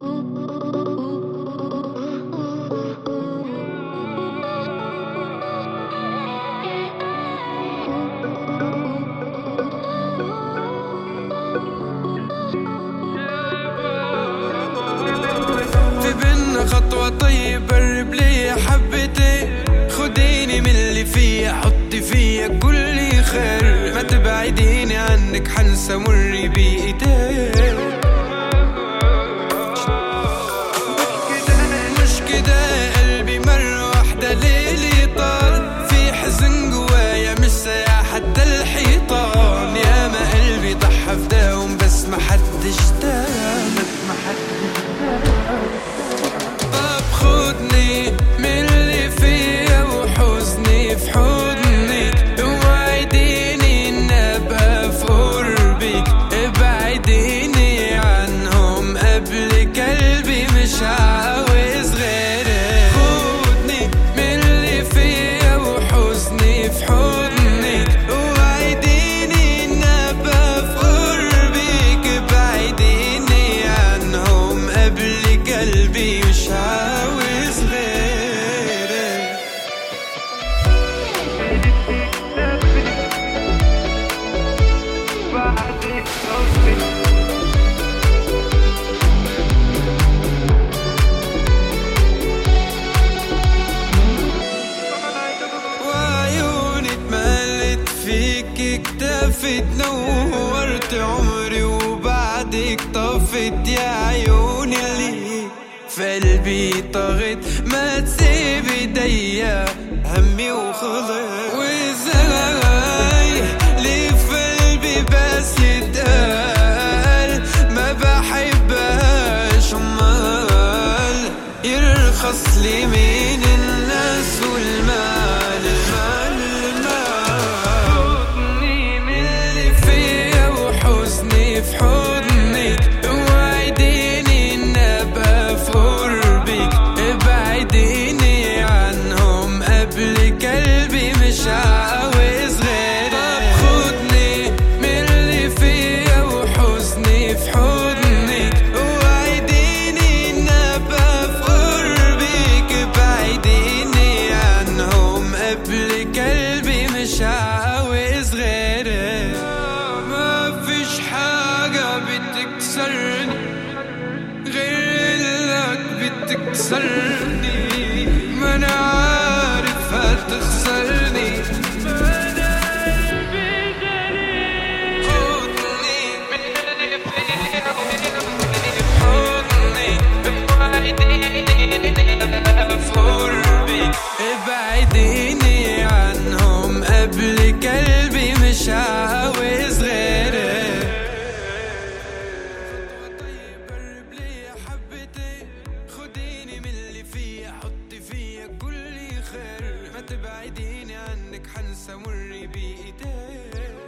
في خطوة طيبة الربلية حبيتي خديني من اللي فيا حطي فيا كل خير. ما تبعديني عنك حنسى مري نورت عمري وبعدك طفت يا عيوني ليه في قلبي طغت ما تسيب ايديا همي وخلص. وازاي ليه في قلبي بس يتقال ما بحبهاش أمال يرخص لي مين؟ تكسرني غير لك بتكسرني. ما أنا عارف هتخسرني. ابعديني عنهم قبل قلبي مش عاوز تبعديني عنك حنسى مري بإيديك